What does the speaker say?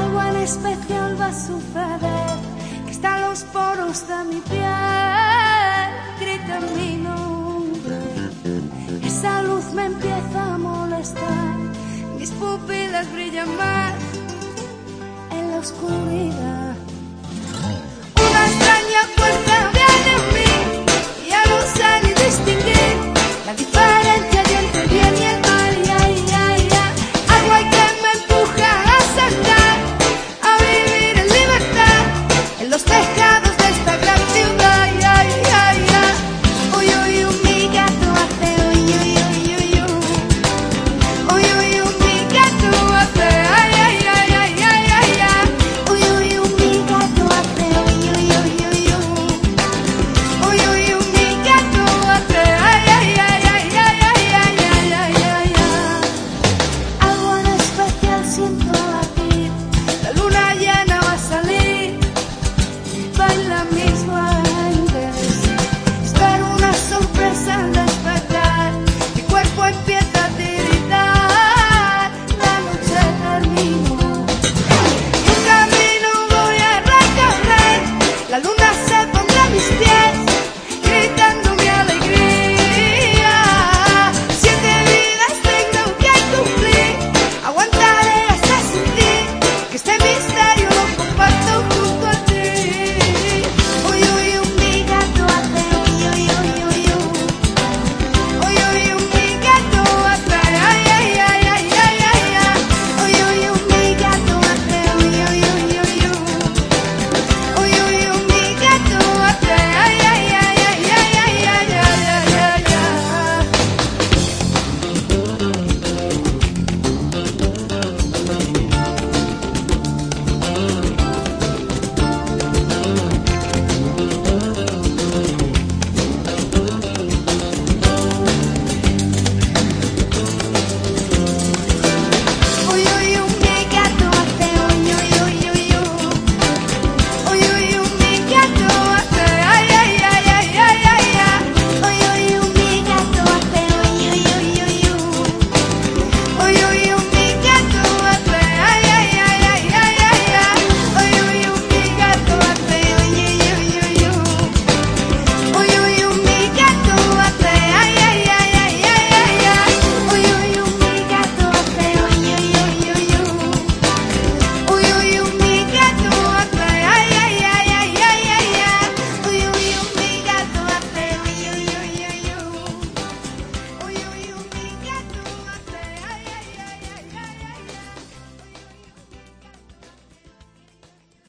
Algo especial va a suceder, que está los poros de mi piel, grita mi nombre. Esa luz me empieza a molestar, mis pupilas brillan más en la oscuridad.